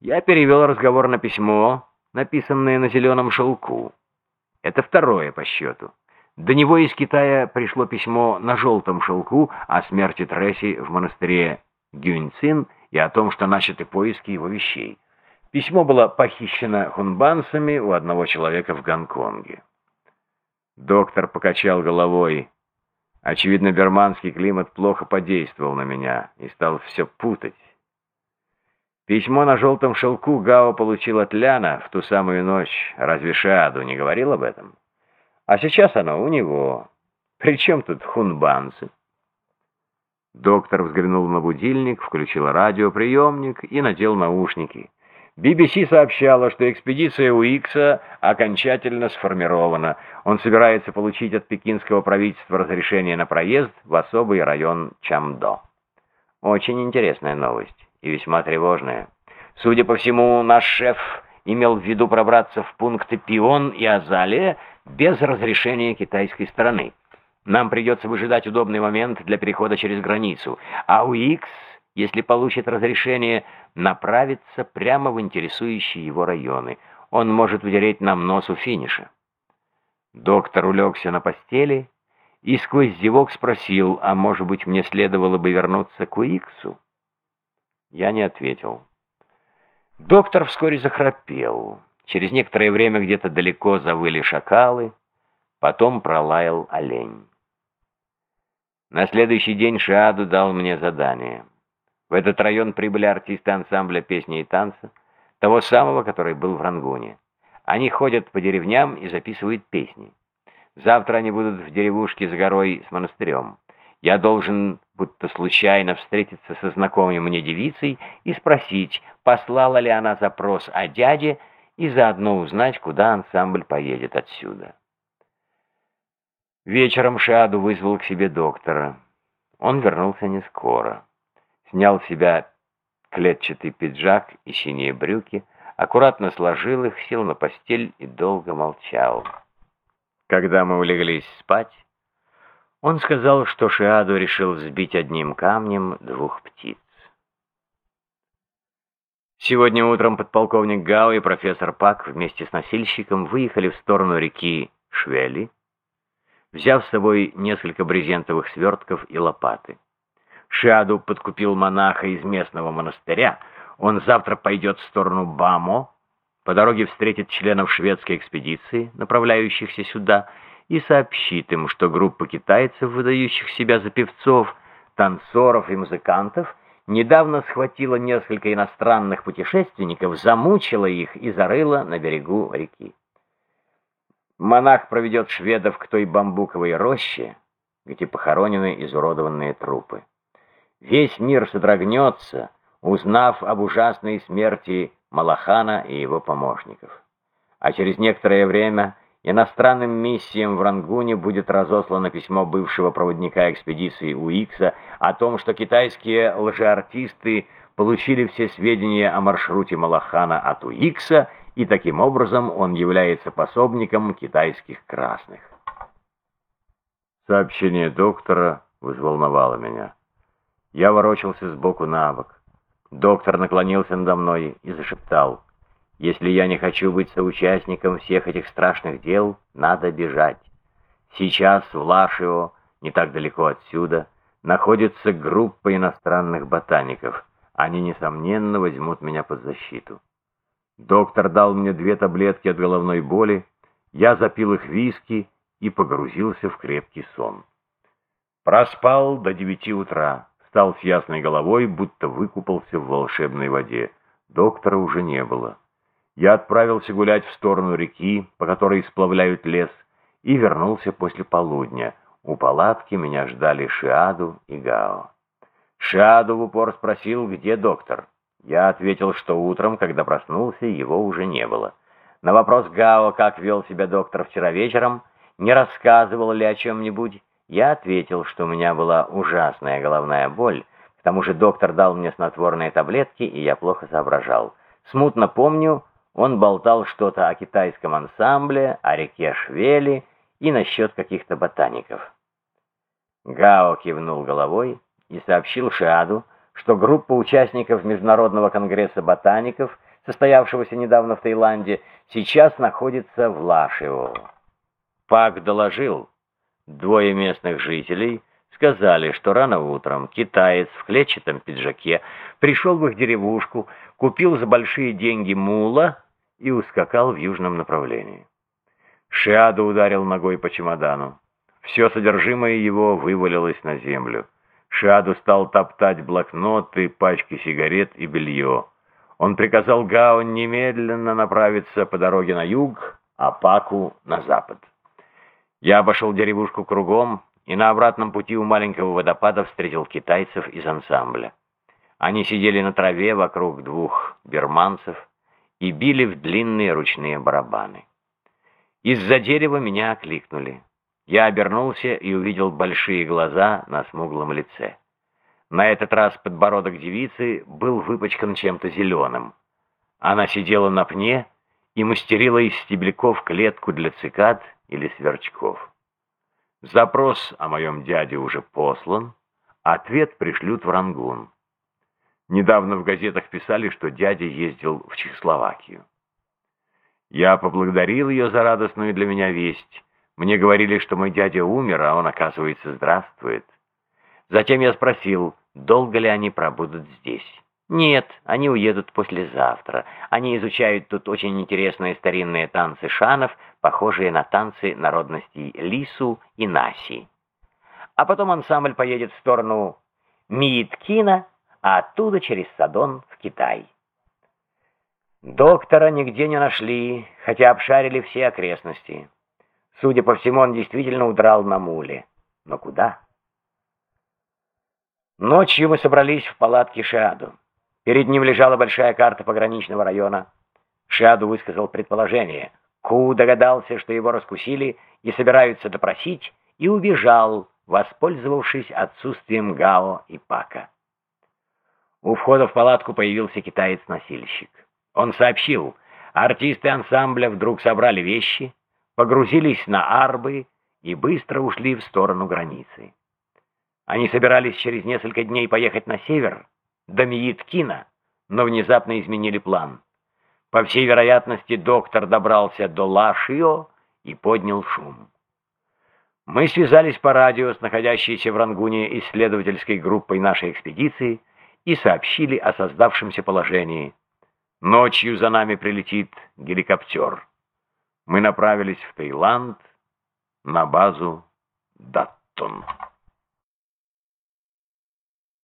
Я перевел разговор на письмо, написанное на зеленом шелку. Это второе по счету. До него из Китая пришло письмо на желтом шелку о смерти Тресси в монастыре Гюньцин и о том, что начаты поиски его вещей. Письмо было похищено хунбанцами у одного человека в Гонконге. Доктор покачал головой. Очевидно, берманский климат плохо подействовал на меня и стал все путать. Письмо на желтом шелку Гао получил от Ляна в ту самую ночь. Разве Шаду не говорил об этом? А сейчас оно у него. Причем тут хунбанцы? Доктор взглянул на будильник, включил радиоприемник и надел наушники. BBC сообщала, что экспедиция Уикса окончательно сформирована. Он собирается получить от пекинского правительства разрешение на проезд в особый район Чамдо. Очень интересная новость и весьма тревожная. Судя по всему, наш шеф имел в виду пробраться в пункты Пион и Азалия без разрешения китайской стороны. Нам придется выжидать удобный момент для перехода через границу, а УИКС, если получит разрешение, направится прямо в интересующие его районы. Он может утереть нам нос у финиша. Доктор улегся на постели и сквозь зевок спросил, а может быть мне следовало бы вернуться к УИКСу? Я не ответил. Доктор вскоре захрапел. Через некоторое время где-то далеко завыли шакалы, потом пролаял олень. На следующий день Шиаду дал мне задание. В этот район прибыли артисты ансамбля песни и танца, того самого, который был в Рангуне. Они ходят по деревням и записывают песни. Завтра они будут в деревушке за горой с монастырем. Я должен, будто случайно, встретиться со знакомой мне девицей и спросить, послала ли она запрос о дяде, и заодно узнать, куда ансамбль поедет отсюда. Вечером Шаду вызвал к себе доктора. Он вернулся не скоро. Снял с себя клетчатый пиджак и синие брюки, аккуратно сложил их, сел на постель и долго молчал. Когда мы улеглись спать, он сказал, что Шиаду решил сбить одним камнем двух птиц. Сегодня утром подполковник Гао и профессор Пак вместе с носильщиком выехали в сторону реки Швели, взяв с собой несколько брезентовых свертков и лопаты. Шиаду подкупил монаха из местного монастыря. Он завтра пойдет в сторону Бамо, по дороге встретит членов шведской экспедиции, направляющихся сюда, и сообщит им, что группа китайцев, выдающих себя за певцов, танцоров и музыкантов, недавно схватила несколько иностранных путешественников, замучила их и зарыла на берегу реки. Монах проведет шведов к той бамбуковой роще, где похоронены изуродованные трупы. Весь мир содрогнется, узнав об ужасной смерти Малахана и его помощников. А через некоторое время Иностранным миссиям в Рангуне будет разослано письмо бывшего проводника экспедиции Уикса о том, что китайские лжеартисты получили все сведения о маршруте Малахана от Уикса, и таким образом он является пособником китайских красных. Сообщение доктора взволновало меня. Я ворочался сбоку на бок. Доктор наклонился надо мной и зашептал — если я не хочу быть соучастником всех этих страшных дел, надо бежать. Сейчас в Лашио, не так далеко отсюда, находится группа иностранных ботаников. Они, несомненно, возьмут меня под защиту. Доктор дал мне две таблетки от головной боли, я запил их виски и погрузился в крепкий сон. Проспал до девяти утра, встал с ясной головой, будто выкупался в волшебной воде. Доктора уже не было. Я отправился гулять в сторону реки, по которой сплавляют лес, и вернулся после полудня. У палатки меня ждали Шиаду и Гао. Шиаду в упор спросил, где доктор. Я ответил, что утром, когда проснулся, его уже не было. На вопрос Гао, как вел себя доктор вчера вечером, не рассказывал ли о чем-нибудь, я ответил, что у меня была ужасная головная боль. К тому же доктор дал мне снотворные таблетки, и я плохо соображал. Смутно помню, он болтал что-то о китайском ансамбле, о реке Швели и насчет каких-то ботаников. Гао кивнул головой и сообщил Шиаду, что группа участников Международного конгресса ботаников состоявшегося недавно в Таиланде, сейчас находится в Лашио. Пак доложил, двое местных жителей сказали, что рано утром китаец в клетчатом пиджаке пришел в их деревушку, купил за большие деньги мула и ускакал в южном направлении. Шиаду ударил ногой по чемодану. Все содержимое его вывалилось на землю. Шиаду стал топтать блокноты, пачки сигарет и белье. Он приказал Гао немедленно направиться по дороге на юг, а Паку на запад. Я обошел деревушку кругом и на обратном пути у маленького водопада встретил китайцев из ансамбля. Они сидели на траве вокруг двух берманцев и били в длинные ручные барабаны. Из-за дерева меня окликнули. Я обернулся и увидел большие глаза на смуглом лице. На этот раз подбородок девицы был выпачкан чем-то зеленым. Она сидела на пне и мастерила из стебляков клетку для цикад или сверчков. Запрос о моем дяде уже послан, ответ пришлют в Рангун. Недавно в газетах писали, что дядя ездил в Чехословакию. Я поблагодарил ее за радостную для меня весть. Мне говорили, что мой дядя умер, а он, оказывается, здравствует. Затем я спросил, долго ли они пробудут здесь. Нет, они уедут послезавтра. Они изучают тут очень интересные старинные танцы шанов, похожие на танцы народностей Лису и Наси. А потом ансамбль поедет в сторону Мииткина, а оттуда через Садон в Китай. Доктора нигде не нашли, хотя обшарили все окрестности. Судя по всему, он действительно удрал на муле. Но куда? Ночью мы собрались в палатке Шаду. Перед ним лежала большая карта пограничного района. Шаду высказал предположение. Ку догадался, что его раскусили и собираются допросить, и убежал, воспользовавшись отсутствием Гао и Пака. У входа в палатку появился китаец-носильщик. Он сообщил, артисты ансамбля вдруг собрали вещи, погрузились на арбы и быстро ушли в сторону границы. Они собирались через несколько дней поехать на север, до Мииткина, но внезапно изменили план. По всей вероятности, доктор добрался до Лашио и поднял шум. Мы связались по радио с находящейся в Рангуне исследовательской группой нашей экспедиции и сообщили о создавшемся положении. Ночью за нами прилетит геликоптер. Мы направились в Таиланд на базу Даттон.